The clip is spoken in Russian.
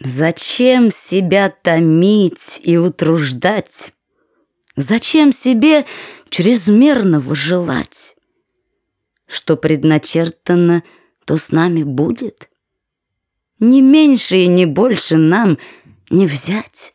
Зачем себя томить и утруждать? Зачем себе чрезмерного желать? Что предначертано, то с нами будет. Не меньше и не больше нам не взять.